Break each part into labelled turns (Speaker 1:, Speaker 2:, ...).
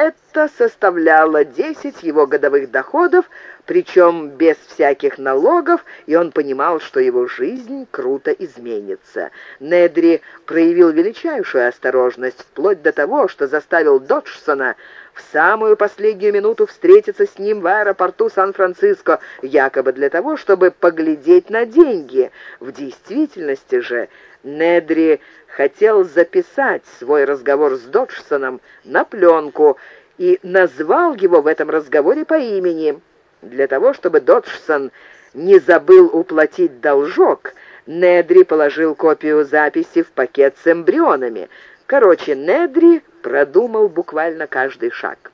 Speaker 1: Это составляло 10 его годовых доходов, причем без всяких налогов, и он понимал, что его жизнь круто изменится. Недри проявил величайшую осторожность, вплоть до того, что заставил Доджсона в самую последнюю минуту встретиться с ним в аэропорту Сан-Франциско, якобы для того, чтобы поглядеть на деньги. В действительности же Недри хотел записать свой разговор с Доджсоном на пленку и назвал его в этом разговоре по имени. Для того, чтобы Доджсон не забыл уплатить должок, Недри положил копию записи в пакет с эмбрионами. Короче, Недри продумал буквально каждый шаг.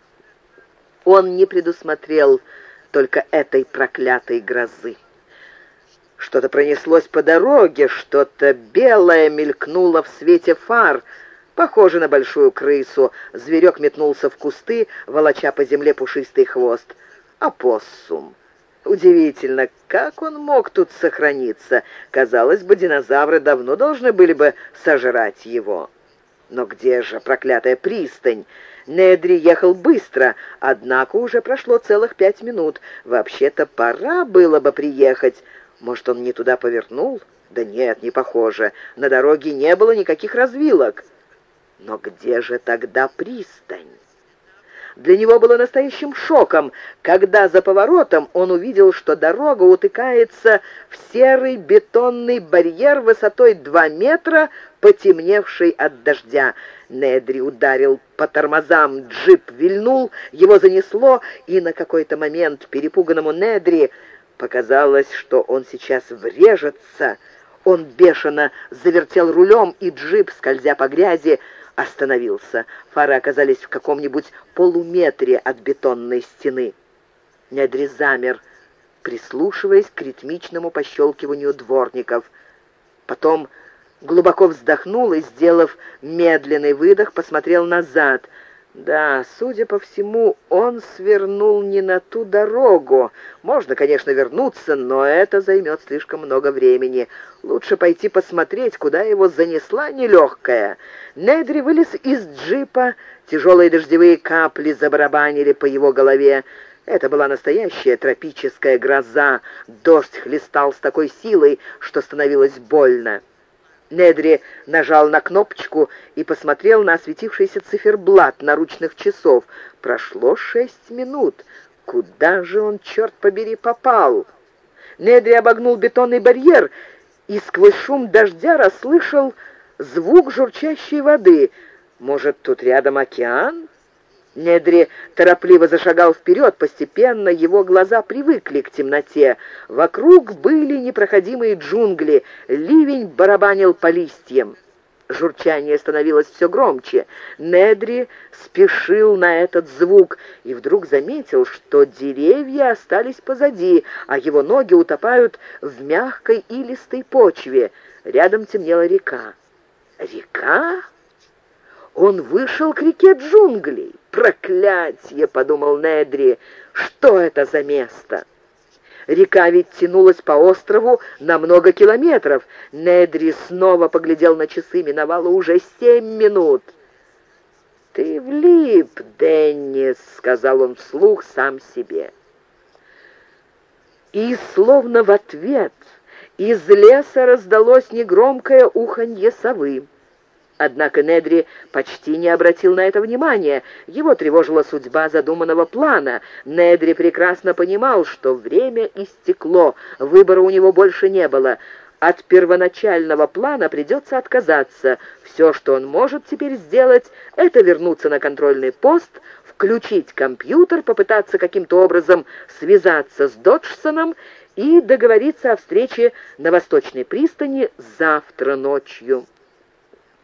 Speaker 1: Он не предусмотрел только этой проклятой грозы. Что-то пронеслось по дороге, что-то белое мелькнуло в свете фар, похоже на большую крысу. Зверек метнулся в кусты, волоча по земле пушистый хвост. Апоссум. Удивительно, как он мог тут сохраниться. Казалось бы, динозавры давно должны были бы сожрать его. Но где же проклятая пристань? Недри ехал быстро, однако уже прошло целых пять минут. Вообще-то пора было бы приехать. Может, он не туда повернул? Да нет, не похоже. На дороге не было никаких развилок. Но где же тогда пристань? Для него было настоящим шоком, когда за поворотом он увидел, что дорога утыкается в серый бетонный барьер высотой 2 метра, потемневший от дождя. Недри ударил по тормозам, джип вильнул, его занесло, и на какой-то момент перепуганному Недри показалось, что он сейчас врежется. Он бешено завертел рулем, и джип, скользя по грязи, остановился. Фары оказались в каком-нибудь полуметре от бетонной стены. Недри замер, прислушиваясь к ритмичному пощелкиванию дворников. Потом глубоко вздохнул и, сделав медленный выдох, посмотрел назад — да, судя по всему, он свернул не на ту дорогу. Можно, конечно, вернуться, но это займет слишком много времени. Лучше пойти посмотреть, куда его занесла нелегкая. Недри вылез из джипа, тяжелые дождевые капли забарабанили по его голове. Это была настоящая тропическая гроза. Дождь хлестал с такой силой, что становилось больно. Недри нажал на кнопочку и посмотрел на осветившийся циферблат наручных часов. Прошло шесть минут. Куда же он, черт побери, попал? Недри обогнул бетонный барьер и сквозь шум дождя расслышал звук журчащей воды. Может, тут рядом океан? Недри торопливо зашагал вперед, постепенно его глаза привыкли к темноте. Вокруг были непроходимые джунгли, ливень барабанил по листьям. Журчание становилось все громче. Недри спешил на этот звук и вдруг заметил, что деревья остались позади, а его ноги утопают в мягкой илистой почве. Рядом темнела река. «Река?» Он вышел к реке джунглей. «Проклятье!» — подумал Недри. «Что это за место?» Река ведь тянулась по острову на много километров. Недри снова поглядел на часы, миновало уже семь минут. «Ты влип, Деннис», — сказал он вслух сам себе. И словно в ответ из леса раздалось негромкое уханье совы. Однако Недри почти не обратил на это внимания. Его тревожила судьба задуманного плана. Недри прекрасно понимал, что время истекло, выбора у него больше не было. От первоначального плана придется отказаться. Все, что он может теперь сделать, это вернуться на контрольный пост, включить компьютер, попытаться каким-то образом связаться с Доджсоном и договориться о встрече на Восточной пристани завтра ночью.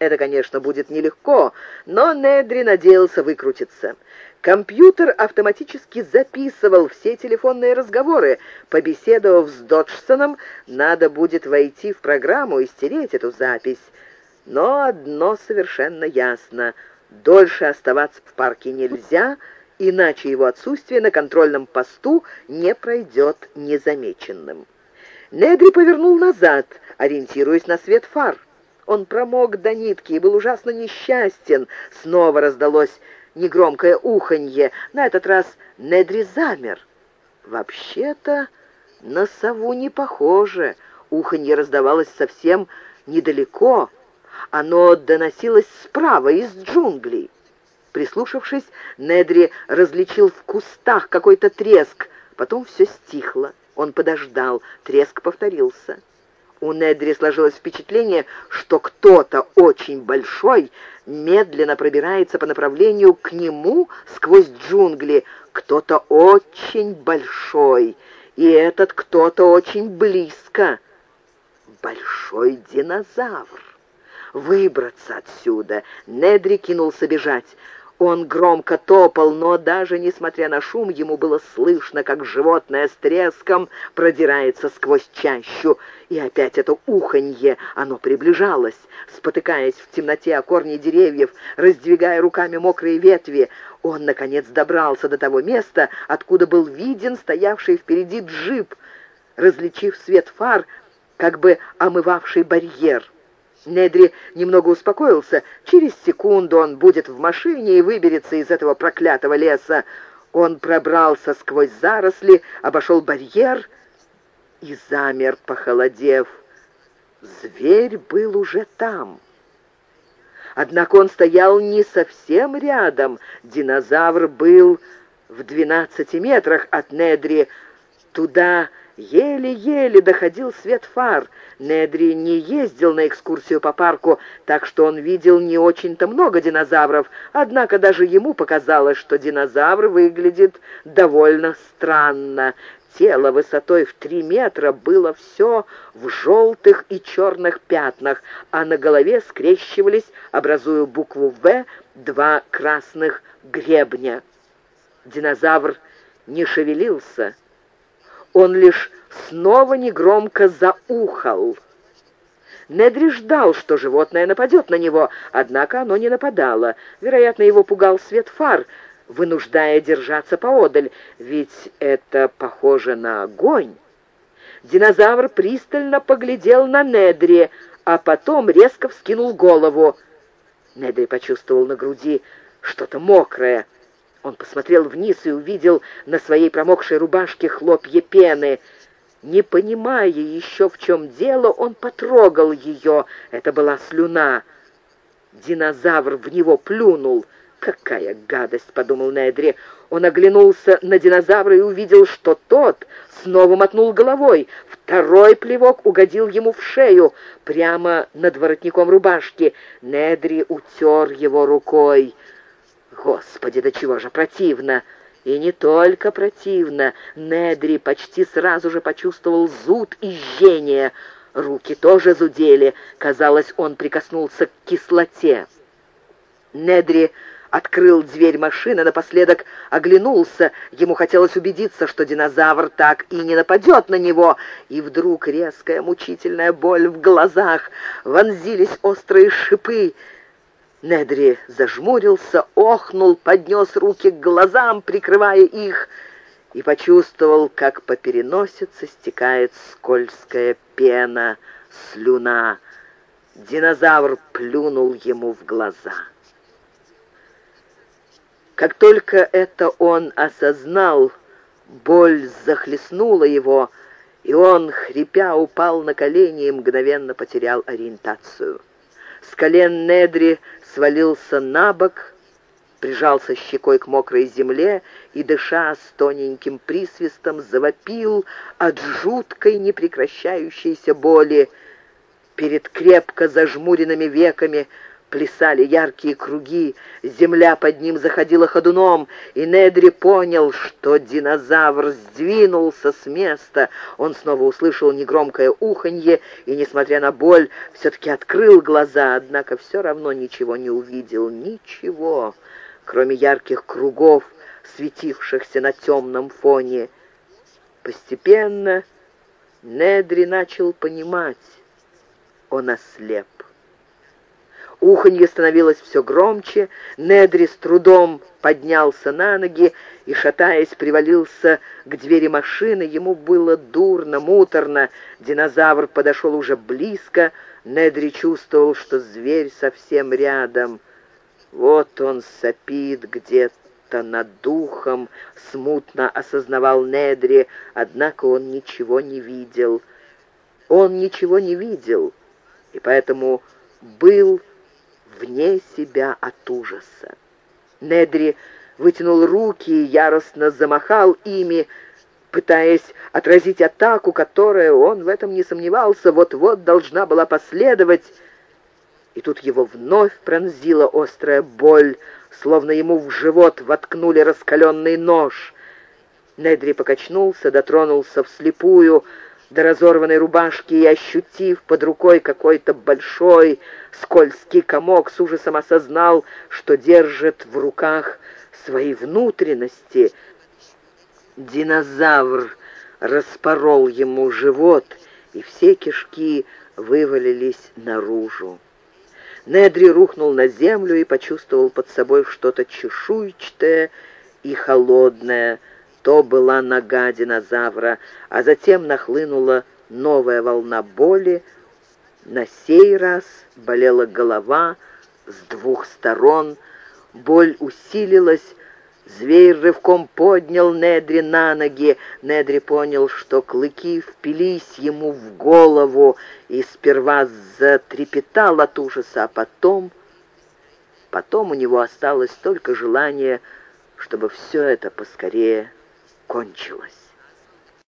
Speaker 1: Это, конечно, будет нелегко, но Недри надеялся выкрутиться. Компьютер автоматически записывал все телефонные разговоры. Побеседовав с Доджсоном, надо будет войти в программу и стереть эту запись. Но одно совершенно ясно. Дольше оставаться в парке нельзя, иначе его отсутствие на контрольном посту не пройдет незамеченным. Недри повернул назад, ориентируясь на свет фар. Он промок до нитки и был ужасно несчастен. Снова раздалось негромкое уханье. На этот раз Недри замер. Вообще-то на сову не похоже. Уханье раздавалось совсем недалеко. Оно доносилось справа, из джунглей. Прислушавшись, Недри различил в кустах какой-то треск. Потом все стихло. Он подождал. Треск повторился. У Недри сложилось впечатление, что кто-то очень большой медленно пробирается по направлению к нему сквозь джунгли. Кто-то очень большой, и этот кто-то очень близко. Большой динозавр. Выбраться отсюда. Недри кинулся бежать. Он громко топал, но даже несмотря на шум, ему было слышно, как животное с треском продирается сквозь чащу. И опять это уханье, оно приближалось, спотыкаясь в темноте о корни деревьев, раздвигая руками мокрые ветви. Он, наконец, добрался до того места, откуда был виден стоявший впереди джип, различив свет фар, как бы омывавший барьер. Недри немного успокоился. Через секунду он будет в машине и выберется из этого проклятого леса. Он пробрался сквозь заросли, обошел барьер и замер, похолодев. Зверь был уже там. Однако он стоял не совсем рядом. Динозавр был в двенадцати метрах от Недри. Туда еле-еле доходил свет фар — Недри не ездил на экскурсию по парку, так что он видел не очень-то много динозавров, однако даже ему показалось, что динозавр выглядит довольно странно. Тело высотой в три метра было все в желтых и черных пятнах, а на голове скрещивались, образуя букву «В», два красных гребня. Динозавр не шевелился, он лишь снова негромко заухал. Недри ждал, что животное нападет на него, однако оно не нападало. Вероятно, его пугал свет фар, вынуждая держаться поодаль, ведь это похоже на огонь. Динозавр пристально поглядел на Недри, а потом резко вскинул голову. Недри почувствовал на груди что-то мокрое. Он посмотрел вниз и увидел на своей промокшей рубашке хлопья пены. Не понимая еще, в чем дело, он потрогал ее. Это была слюна. Динозавр в него плюнул. «Какая гадость!» — подумал Недри. Он оглянулся на динозавра и увидел, что тот снова мотнул головой. Второй плевок угодил ему в шею, прямо над воротником рубашки. Недри утер его рукой. Господи, до чего же противно! И не только противно. Недри почти сразу же почувствовал зуд и жжение. Руки тоже зудели. Казалось, он прикоснулся к кислоте. Недри открыл дверь машины, напоследок оглянулся. Ему хотелось убедиться, что динозавр так и не нападет на него. И вдруг резкая мучительная боль в глазах. Вонзились острые шипы. Недри зажмурился, охнул, поднес руки к глазам, прикрывая их, и почувствовал, как по переносице стекает скользкая пена, слюна. Динозавр плюнул ему в глаза. Как только это он осознал, боль захлестнула его, и он, хрипя, упал на колени и мгновенно потерял ориентацию. С колен Недри свалился на бок, прижался щекой к мокрой земле и, дыша с тоненьким присвистом, завопил от жуткой непрекращающейся боли. Перед крепко зажмуренными веками плясали яркие круги, земля под ним заходила ходуном, и Недри понял, что динозавр сдвинулся с места. Он снова услышал негромкое уханье и, несмотря на боль, все-таки открыл глаза, однако все равно ничего не увидел, ничего, кроме ярких кругов, светившихся на темном фоне. Постепенно Недри начал понимать, он ослеп. Уханье становилось все громче, Недри с трудом поднялся на ноги и, шатаясь, привалился к двери машины. Ему было дурно, муторно. Динозавр подошел уже близко. Недри чувствовал, что зверь совсем рядом. Вот он сопит где-то над духом, смутно осознавал Недри, однако он ничего не видел. Он ничего не видел, и поэтому был вне себя от ужаса. Недри вытянул руки и яростно замахал ими, пытаясь отразить атаку, которая, он в этом не сомневался, вот-вот должна была последовать. И тут его вновь пронзила острая боль, словно ему в живот воткнули раскаленный нож. Недри покачнулся, дотронулся вслепую до разорванной рубашки и, ощутив под рукой какой-то большой скользкий комок, с ужасом осознал, что держит в руках свои внутренности. Динозавр распорол ему живот, и все кишки вывалились наружу. Недри рухнул на землю и почувствовал под собой что-то чешуйчатое и холодное. То была нога динозавра, а затем нахлынула новая волна боли. На сей раз болела голова с двух сторон, боль усилилась, Зверь рывком поднял Недри на ноги. Недри понял, что клыки впились ему в голову, и сперва затрепетал от ужаса, а потом... Потом у него осталось только желание, чтобы все это поскорее кончилось.